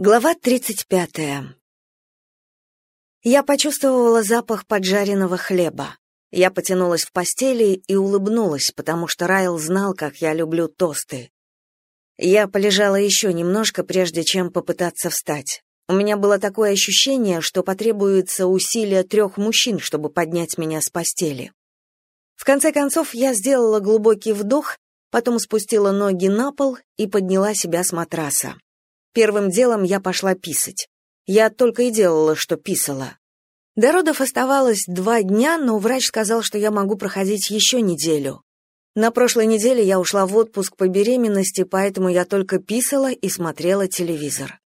Глава 35. Я почувствовала запах поджаренного хлеба. Я потянулась в постели и улыбнулась, потому что Райл знал, как я люблю тосты. Я полежала еще немножко, прежде чем попытаться встать. У меня было такое ощущение, что потребуется усилия трех мужчин, чтобы поднять меня с постели. В конце концов, я сделала глубокий вдох, потом спустила ноги на пол и подняла себя с матраса. Первым делом я пошла писать. Я только и делала, что писала. До родов оставалось два дня, но врач сказал, что я могу проходить еще неделю. На прошлой неделе я ушла в отпуск по беременности, поэтому я только писала и смотрела телевизор.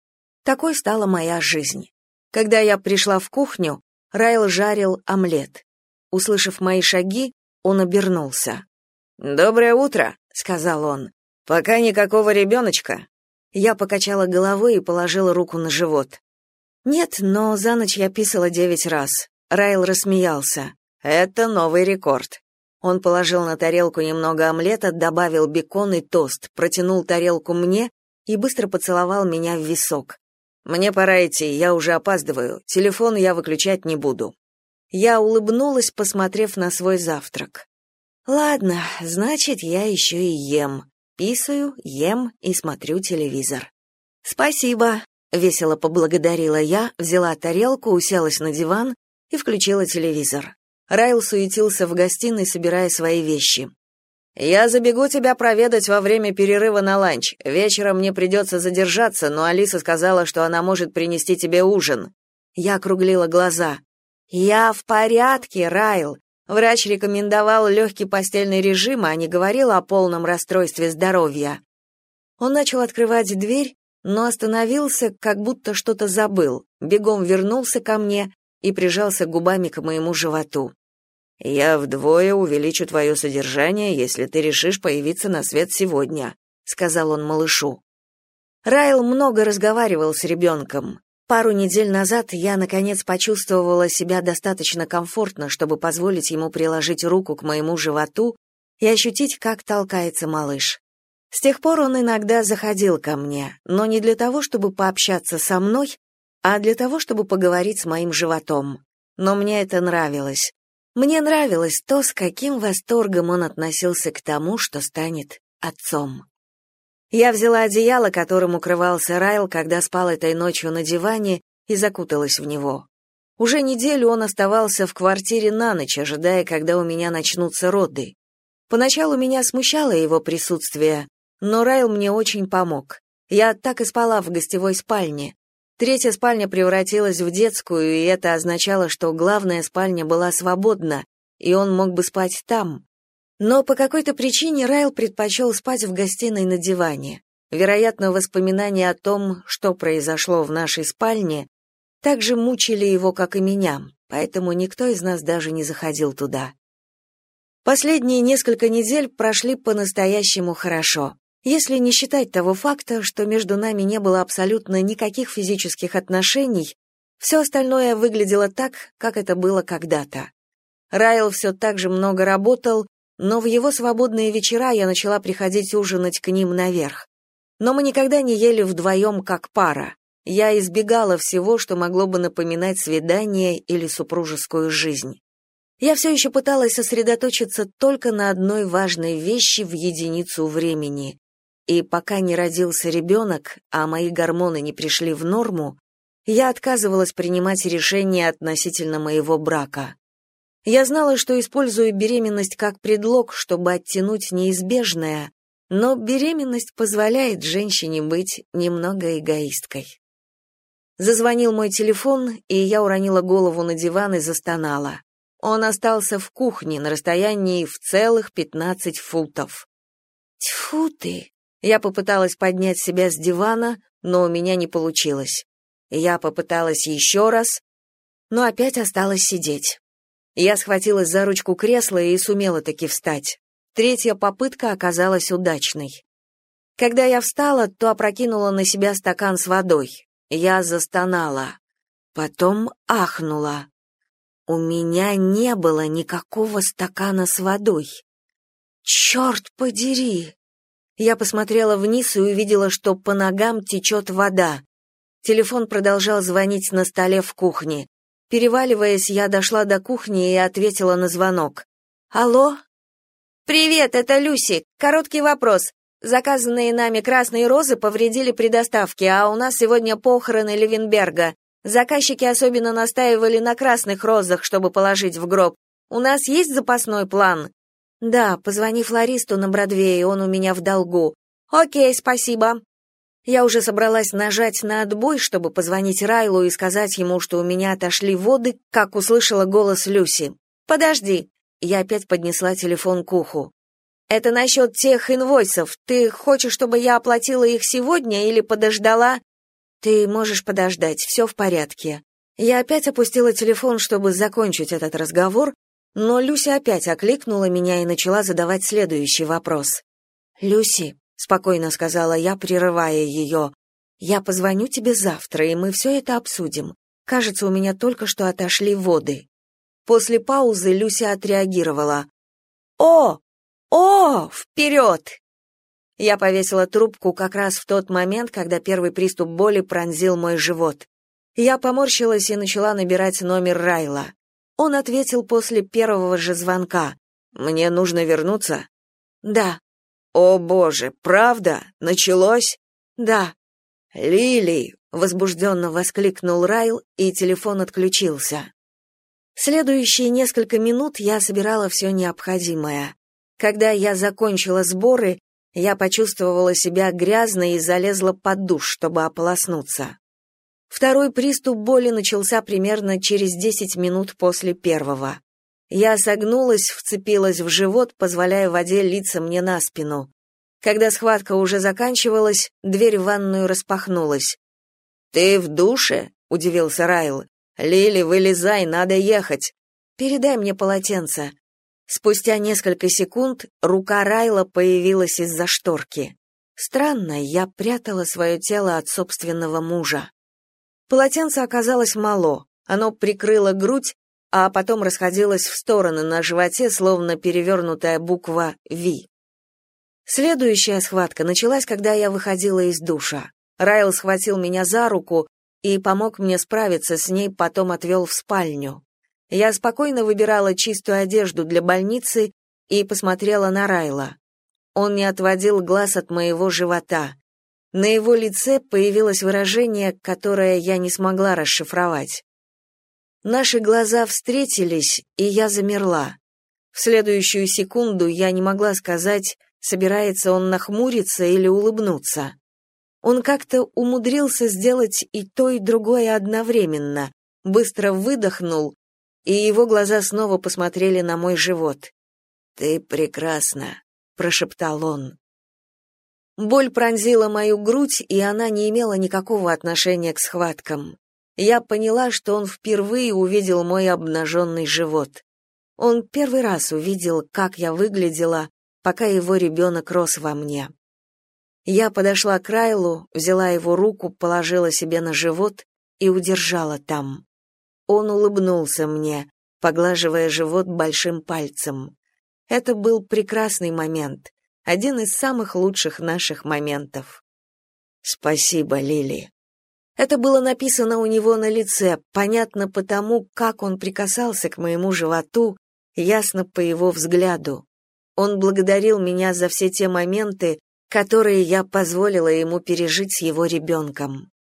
Такой стала моя жизнь. Когда я пришла в кухню, Райл жарил омлет. Услышав мои шаги, он обернулся. «Доброе утро», — сказал он. «Пока никакого ребеночка. Я покачала головой и положила руку на живот. Нет, но за ночь я писала девять раз. Райл рассмеялся. Это новый рекорд. Он положил на тарелку немного омлета, добавил бекон и тост, протянул тарелку мне и быстро поцеловал меня в висок. Мне пора идти, я уже опаздываю. Телефон я выключать не буду. Я улыбнулась, посмотрев на свой завтрак. Ладно, значит, я еще и ем. Писаю, ем и смотрю телевизор. Спасибо, весело поблагодарила я, взяла тарелку, уселась на диван и включила телевизор. Райл суетился в гостиной, собирая свои вещи. «Я забегу тебя проведать во время перерыва на ланч. Вечером мне придется задержаться, но Алиса сказала, что она может принести тебе ужин». Я округлила глаза. «Я в порядке, Райл. Врач рекомендовал легкий постельный режим, а не говорил о полном расстройстве здоровья. Он начал открывать дверь, но остановился, как будто что-то забыл, бегом вернулся ко мне и прижался губами к моему животу. «Я вдвое увеличу твое содержание, если ты решишь появиться на свет сегодня», — сказал он малышу. Райл много разговаривал с ребенком. Пару недель назад я, наконец, почувствовала себя достаточно комфортно, чтобы позволить ему приложить руку к моему животу и ощутить, как толкается малыш. С тех пор он иногда заходил ко мне, но не для того, чтобы пообщаться со мной, а для того, чтобы поговорить с моим животом. Но мне это нравилось. Мне нравилось то, с каким восторгом он относился к тому, что станет отцом. Я взяла одеяло, которым укрывался Райл, когда спал этой ночью на диване, и закуталась в него. Уже неделю он оставался в квартире на ночь, ожидая, когда у меня начнутся роды. Поначалу меня смущало его присутствие, но Райл мне очень помог. Я так и спала в гостевой спальне. Третья спальня превратилась в детскую, и это означало, что главная спальня была свободна, и он мог бы спать там. Но по какой-то причине Райл предпочел спать в гостиной на диване. Вероятно, воспоминания о том, что произошло в нашей спальне, так же мучили его, как и меня, поэтому никто из нас даже не заходил туда. Последние несколько недель прошли по-настоящему хорошо, если не считать того факта, что между нами не было абсолютно никаких физических отношений, все остальное выглядело так, как это было когда-то. Райл все так же много работал, но в его свободные вечера я начала приходить ужинать к ним наверх. Но мы никогда не ели вдвоем как пара. Я избегала всего, что могло бы напоминать свидание или супружескую жизнь. Я все еще пыталась сосредоточиться только на одной важной вещи в единицу времени. И пока не родился ребенок, а мои гормоны не пришли в норму, я отказывалась принимать решения относительно моего брака. Я знала, что использую беременность как предлог, чтобы оттянуть неизбежное, но беременность позволяет женщине быть немного эгоисткой. Зазвонил мой телефон, и я уронила голову на диван и застонала. Он остался в кухне на расстоянии в целых пятнадцать футов. Тьфу ты! Я попыталась поднять себя с дивана, но у меня не получилось. Я попыталась еще раз, но опять осталась сидеть. Я схватилась за ручку кресла и сумела таки встать. Третья попытка оказалась удачной. Когда я встала, то опрокинула на себя стакан с водой. Я застонала. Потом ахнула. У меня не было никакого стакана с водой. Черт подери! Я посмотрела вниз и увидела, что по ногам течет вода. Телефон продолжал звонить на столе в кухне. Переваливаясь, я дошла до кухни и ответила на звонок. «Алло?» «Привет, это Люси. Короткий вопрос. Заказанные нами красные розы повредили при доставке, а у нас сегодня похороны Левенберга. Заказчики особенно настаивали на красных розах, чтобы положить в гроб. У нас есть запасной план? Да, позвони флористу на Бродвее, он у меня в долгу. О'кей, спасибо. Я уже собралась нажать на отбой, чтобы позвонить Райлу и сказать ему, что у меня отошли воды, как услышала голос Люси. Подожди. Я опять поднесла телефон к уху. Это насчет тех инвойсов. Ты хочешь, чтобы я оплатила их сегодня или подождала? Ты можешь подождать, все в порядке. Я опять опустила телефон, чтобы закончить этот разговор, но Люся опять окликнула меня и начала задавать следующий вопрос. «Люси», — спокойно сказала я, прерывая ее, — «я позвоню тебе завтра, и мы все это обсудим. Кажется, у меня только что отошли воды». После паузы Люся отреагировала. «О! О! Вперед!» Я повесила трубку как раз в тот момент, когда первый приступ боли пронзил мой живот. Я поморщилась и начала набирать номер Райла. Он ответил после первого же звонка. «Мне нужно вернуться?» «Да». «О, боже, правда? Началось?» «Да». «Лили!» — возбужденно воскликнул Райл, и телефон отключился. Следующие несколько минут я собирала все необходимое. Когда я закончила сборы, я почувствовала себя грязной и залезла под душ, чтобы ополоснуться. Второй приступ боли начался примерно через 10 минут после первого. Я согнулась, вцепилась в живот, позволяя воде литься мне на спину. Когда схватка уже заканчивалась, дверь в ванную распахнулась. «Ты в душе?» — удивился Райл. «Лили, вылезай, надо ехать. Передай мне полотенце». Спустя несколько секунд рука Райла появилась из-за шторки. Странно, я прятала свое тело от собственного мужа. Полотенце оказалось мало, оно прикрыло грудь, а потом расходилось в стороны на животе, словно перевернутая буква «Ви». Следующая схватка началась, когда я выходила из душа. Райл схватил меня за руку и помог мне справиться с ней, потом отвел в спальню. Я спокойно выбирала чистую одежду для больницы и посмотрела на Райла. Он не отводил глаз от моего живота. На его лице появилось выражение, которое я не смогла расшифровать. Наши глаза встретились, и я замерла. В следующую секунду я не могла сказать, собирается он нахмуриться или улыбнуться. Он как-то умудрился сделать и то, и другое одновременно, быстро выдохнул и его глаза снова посмотрели на мой живот. «Ты прекрасна», — прошептал он. Боль пронзила мою грудь, и она не имела никакого отношения к схваткам. Я поняла, что он впервые увидел мой обнаженный живот. Он первый раз увидел, как я выглядела, пока его ребенок рос во мне. Я подошла к Райлу, взяла его руку, положила себе на живот и удержала там. Он улыбнулся мне, поглаживая живот большим пальцем. Это был прекрасный момент, один из самых лучших наших моментов. Спасибо, Лили. Это было написано у него на лице, понятно потому, как он прикасался к моему животу, ясно по его взгляду. Он благодарил меня за все те моменты, которые я позволила ему пережить с его ребенком.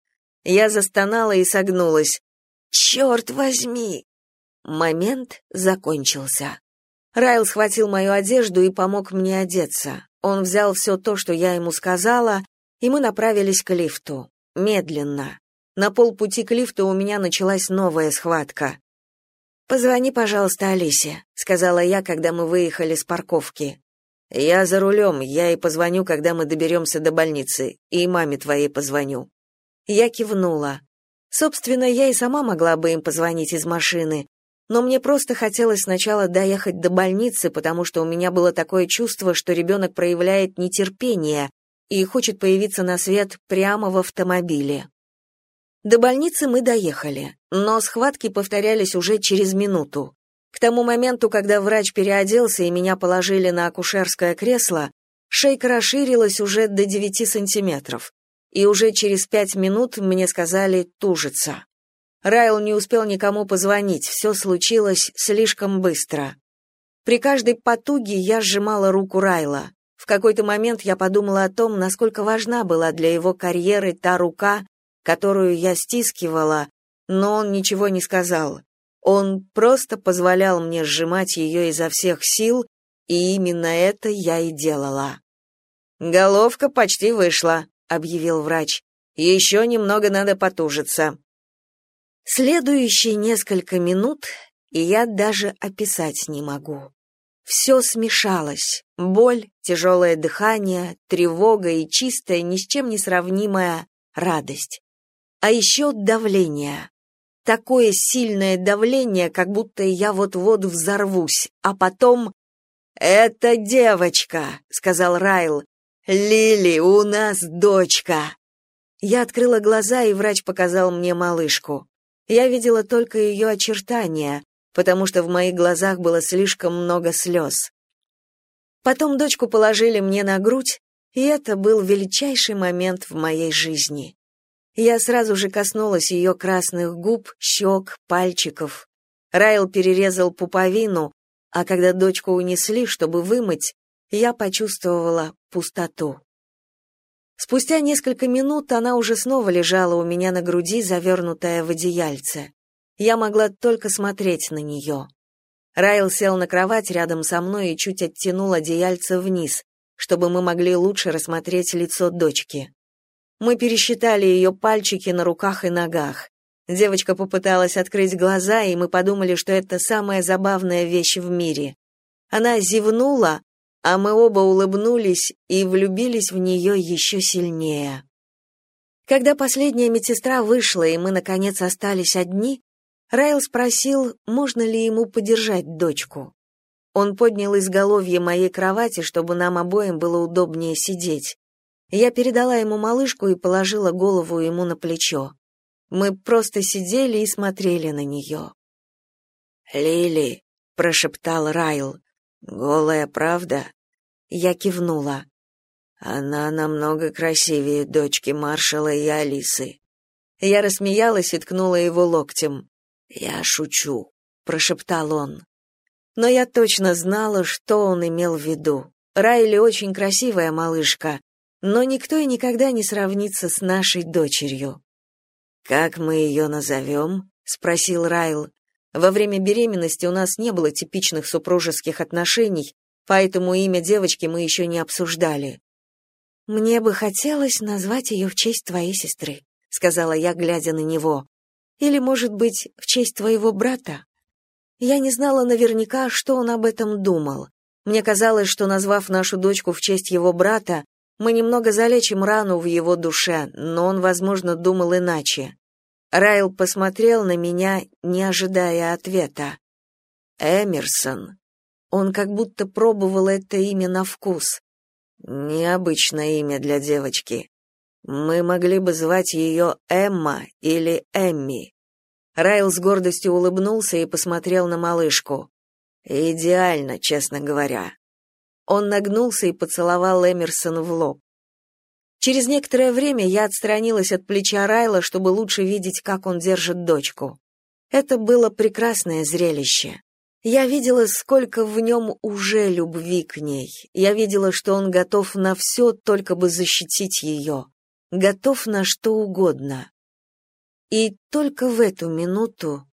Я застонала и согнулась. «Черт возьми!» Момент закончился. Райл схватил мою одежду и помог мне одеться. Он взял все то, что я ему сказала, и мы направились к лифту. Медленно. На полпути к лифту у меня началась новая схватка. «Позвони, пожалуйста, Алисе», — сказала я, когда мы выехали с парковки. «Я за рулем, я и позвоню, когда мы доберемся до больницы, и маме твоей позвоню». Я кивнула. Собственно, я и сама могла бы им позвонить из машины, но мне просто хотелось сначала доехать до больницы, потому что у меня было такое чувство, что ребенок проявляет нетерпение и хочет появиться на свет прямо в автомобиле. До больницы мы доехали, но схватки повторялись уже через минуту. К тому моменту, когда врач переоделся и меня положили на акушерское кресло, шейка расширилась уже до 9 сантиметров. и уже через пять минут мне сказали «тужиться». Райл не успел никому позвонить, все случилось слишком быстро. При каждой потуге я сжимала руку Райла. В какой-то момент я подумала о том, насколько важна была для его карьеры та рука, которую я стискивала, но он ничего не сказал. Он просто позволял мне сжимать ее изо всех сил, и именно это я и делала. «Головка почти вышла», — объявил врач. «Еще немного надо потужиться». Следующие несколько минут я даже описать не могу. Все смешалось. Боль, тяжелое дыхание, тревога и чистая, ни с чем не сравнимая радость. А еще давление. Такое сильное давление, как будто я вот-вот взорвусь, а потом... «Это девочка», — сказал Райл. «Лили, у нас дочка». Я открыла глаза, и врач показал мне малышку. Я видела только ее очертания, потому что в моих глазах было слишком много слез. Потом дочку положили мне на грудь, и это был величайший момент в моей жизни. Я сразу же коснулась ее красных губ, щек, пальчиков. Райл перерезал пуповину, а когда дочку унесли, чтобы вымыть, я почувствовала пустоту. Спустя несколько минут она уже снова лежала у меня на груди, завернутая в одеяльце. Я могла только смотреть на нее. Райл сел на кровать рядом со мной и чуть оттянул одеяльце вниз, чтобы мы могли лучше рассмотреть лицо дочки. Мы пересчитали ее пальчики на руках и ногах. Девочка попыталась открыть глаза, и мы подумали, что это самая забавная вещь в мире. Она зевнула, а мы оба улыбнулись и влюбились в нее еще сильнее. Когда последняя медсестра вышла, и мы, наконец, остались одни, Райл спросил, можно ли ему подержать дочку. Он поднял изголовье моей кровати, чтобы нам обоим было удобнее сидеть. Я передала ему малышку и положила голову ему на плечо. Мы просто сидели и смотрели на нее. «Лили», — прошептал Райл, Голая правда? Я кивнула. Она намного красивее дочки маршала и Алисы. Я рассмеялась и ткнула его локтем. Я шучу, прошептал он. Но я точно знала, что он имел в виду. Райли очень красивая малышка, но никто и никогда не сравнится с нашей дочерью. Как мы ее назовем?» — спросил Райл. Во время беременности у нас не было типичных супружеских отношений, поэтому имя девочки мы еще не обсуждали. «Мне бы хотелось назвать ее в честь твоей сестры», — сказала я, глядя на него. «Или, может быть, в честь твоего брата?» Я не знала наверняка, что он об этом думал. Мне казалось, что, назвав нашу дочку в честь его брата, мы немного залечим рану в его душе, но он, возможно, думал иначе. Райл посмотрел на меня, не ожидая ответа. Эмерсон. Он как будто пробовал это имя на вкус. Необычное имя для девочки. Мы могли бы звать ее Эмма или Эмми. Райл с гордостью улыбнулся и посмотрел на малышку. Идеально, честно говоря. Он нагнулся и поцеловал Эмерсон в лоб. Через некоторое время я отстранилась от плеча Райла, чтобы лучше видеть, как он держит дочку. Это было прекрасное зрелище. Я видела, сколько в нем уже любви к ней. Я видела, что он готов на все, только бы защитить ее. Готов на что угодно. И только в эту минуту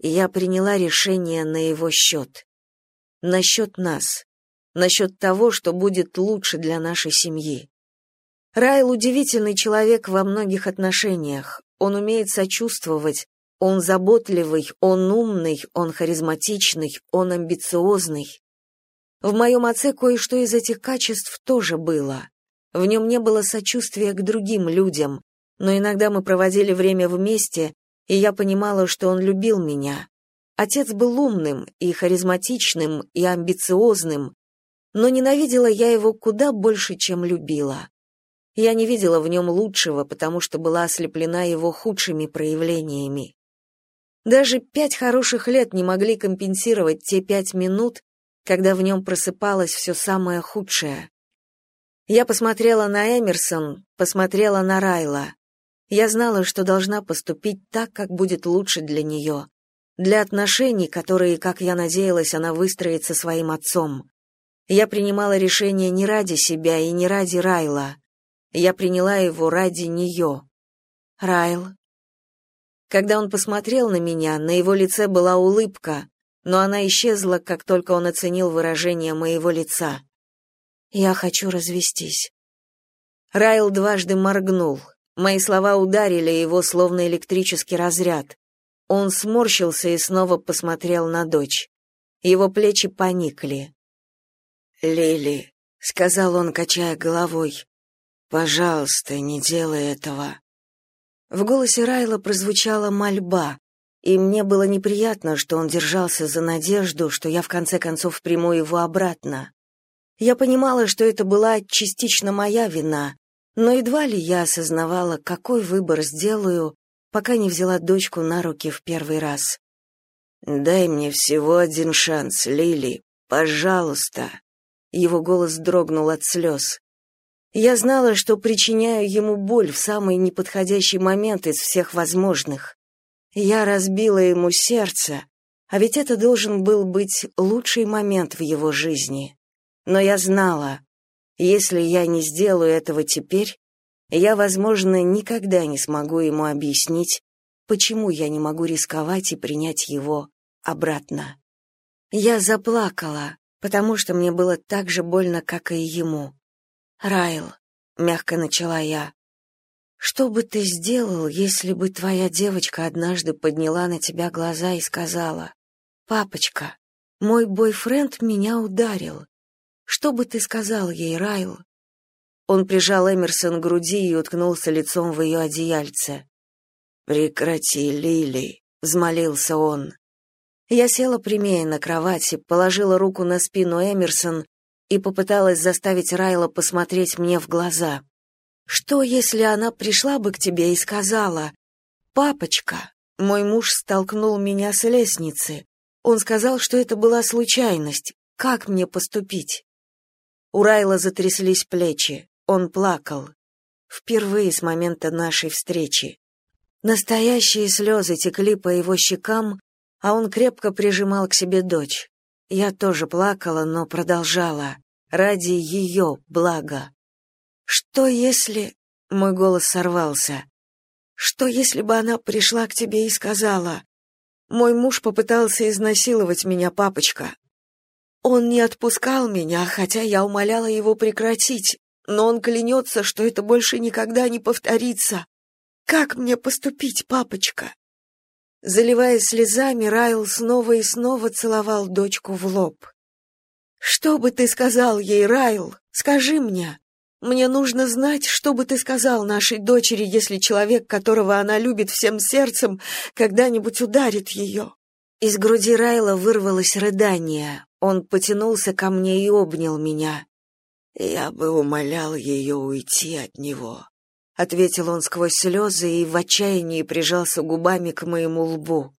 я приняла решение на его счет. Насчет нас. Насчет того, что будет лучше для нашей семьи. Райл удивительный человек во многих отношениях. Он умеет сочувствовать, он заботливый, он умный, он харизматичный, он амбициозный. В моем отце кое-что из этих качеств тоже было. В нем не было сочувствия к другим людям, но иногда мы проводили время вместе, и я понимала, что он любил меня. Отец был умным и харизматичным и амбициозным, но ненавидела я его куда больше, чем любила. Я не видела в нем лучшего, потому что была ослеплена его худшими проявлениями. Даже пять хороших лет не могли компенсировать те пять минут, когда в нем просыпалось все самое худшее. Я посмотрела на Эмерсон, посмотрела на Райла. Я знала, что должна поступить так, как будет лучше для нее, для отношений, которые, как я надеялась, она выстроит со своим отцом. Я принимала решение не ради себя и не ради Райла. Я приняла его ради нее. Райл. Когда он посмотрел на меня, на его лице была улыбка, но она исчезла, как только он оценил выражение моего лица. Я хочу развестись. Райл дважды моргнул. Мои слова ударили его словно электрический разряд. Он сморщился и снова посмотрел на дочь. Его плечи поникли. «Лили», — сказал он, качая головой, — «пожалуйста, не делай этого». В голосе Райла прозвучала мольба, и мне было неприятно, что он держался за надежду, что я в конце концов приму его обратно. Я понимала, что это была частично моя вина, но едва ли я осознавала, какой выбор сделаю, пока не взяла дочку на руки в первый раз. «Дай мне всего один шанс, Лили, пожалуйста». Его голос дрогнул от слез. Я знала, что причиняю ему боль в самый неподходящий момент из всех возможных. Я разбила ему сердце, а ведь это должен был быть лучший момент в его жизни. Но я знала, если я не сделаю этого теперь, я, возможно, никогда не смогу ему объяснить, почему я не могу рисковать и принять его обратно. Я заплакала, потому что мне было так же больно, как и ему. «Райл», — мягко начала я, — «что бы ты сделал, если бы твоя девочка однажды подняла на тебя глаза и сказала, «Папочка, мой бойфренд меня ударил. Что бы ты сказал ей, Райл?» Он прижал Эмерсон к груди и уткнулся лицом в ее одеяльце. «Прекрати, Лили», — взмолился он. Я села прямее на кровати, положила руку на спину Эмерсон и попыталась заставить Райла посмотреть мне в глаза. «Что, если она пришла бы к тебе и сказала, «Папочка, мой муж столкнул меня с лестницы. Он сказал, что это была случайность. Как мне поступить?» У Райла затряслись плечи. Он плакал. Впервые с момента нашей встречи. Настоящие слезы текли по его щекам, а он крепко прижимал к себе дочь. Я тоже плакала, но продолжала. Ради ее блага. «Что если...» — мой голос сорвался. «Что если бы она пришла к тебе и сказала...» «Мой муж попытался изнасиловать меня, папочка. Он не отпускал меня, хотя я умоляла его прекратить, но он клянется, что это больше никогда не повторится. Как мне поступить, папочка? Заливаясь слезами, Райл снова и снова целовал дочку в лоб. Что бы ты сказал ей, Райл? Скажи мне. Мне нужно знать, что бы ты сказал нашей дочери, если человек, которого она любит всем сердцем, когда-нибудь ударит ее. Из груди Райла вырвалось рыдание. Он потянулся ко мне и обнял меня. Я бы умолял ее уйти от него, ответил он сквозь слезы и в отчаянии прижался губами к моему лбу.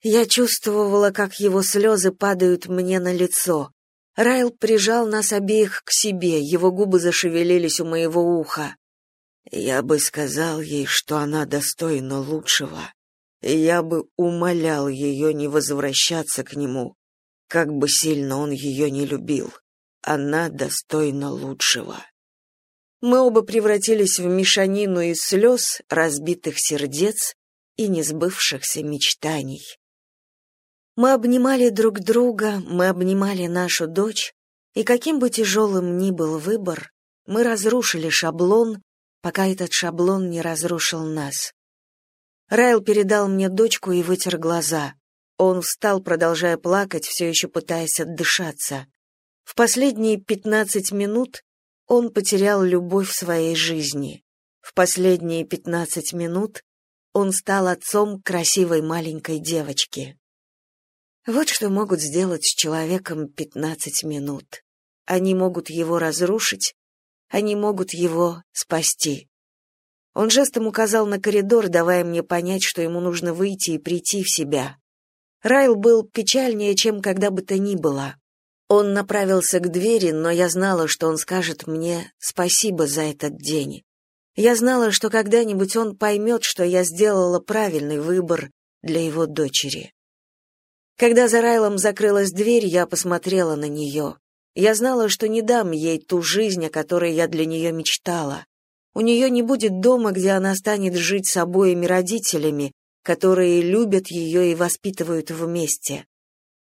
Я чувствовала, как его слезы падают мне на лицо. Райл прижал нас обеих к себе, его губы зашевелились у моего уха. Я бы сказал ей, что она достойна лучшего. Я бы умолял ее не возвращаться к нему, как бы сильно он ее не любил. Она достойна лучшего. Мы оба превратились в мешанину из слез, разбитых сердец и несбывшихся мечтаний. Мы обнимали друг друга, мы обнимали нашу дочь, и каким бы тяжелым ни был выбор, мы разрушили шаблон, пока этот шаблон не разрушил нас. Райл передал мне дочку и вытер глаза. Он встал, продолжая плакать, все еще пытаясь отдышаться. В последние пятнадцать минут он потерял любовь своей жизни. В последние пятнадцать минут он стал отцом красивой маленькой девочки. Вот что могут сделать с человеком пятнадцать минут. Они могут его разрушить, они могут его спасти. Он жестом указал на коридор, давая мне понять, что ему нужно выйти и прийти в себя. Райл был печальнее, чем когда бы то ни было. Он направился к двери, но я знала, что он скажет мне спасибо за этот день. Я знала, что когда-нибудь он поймет, что я сделала правильный выбор для его дочери. Когда за Райлом закрылась дверь, я посмотрела на нее. Я знала, что не дам ей ту жизнь, о которой я для нее мечтала. У нее не будет дома, где она станет жить с обоими родителями, которые любят ее и воспитывают вместе.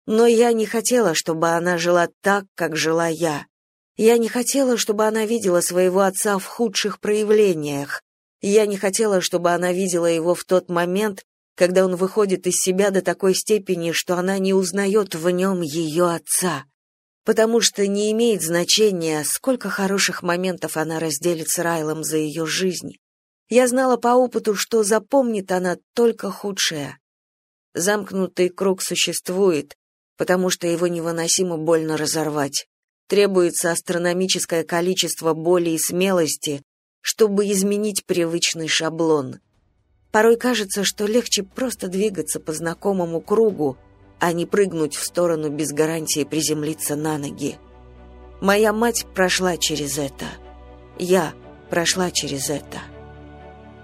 Но я не хотела, чтобы она жила так, как жила я. Я не хотела, чтобы она видела своего отца в худших проявлениях. Я не хотела, чтобы она видела его в тот момент, когда он выходит из себя до такой степени, что она не узнает в нем ее отца потому что не имеет значения, сколько хороших моментов она разделит с Райлом за ее жизнь. Я знала по опыту, что запомнит она только худшее. Замкнутый круг существует, потому что его невыносимо больно разорвать. Требуется астрономическое количество боли и смелости, чтобы изменить привычный шаблон. Порой кажется, что легче просто двигаться по знакомому кругу, а не прыгнуть в сторону без гарантии приземлиться на ноги. Моя мать прошла через это. Я прошла через это.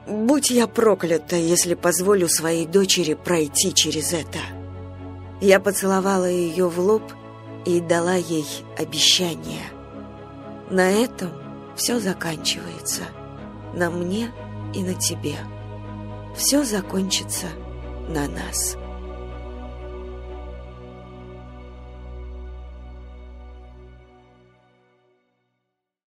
Будь я проклята, если позволю своей дочери пройти через это. Я поцеловала ее в лоб и дала ей обещание. На этом все заканчивается. На мне и на тебе. Все закончится на нас.